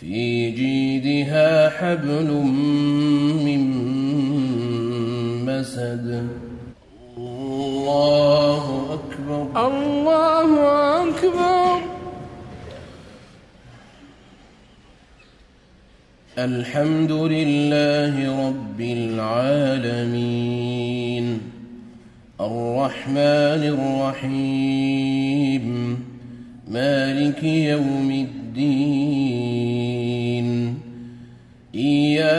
في جيدها حبل من مسد. الله أكبر. الله أكبر. الحمد لله رب العالمين. الرحمن الرحيم. مالك يوم الدين.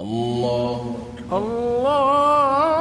الله الله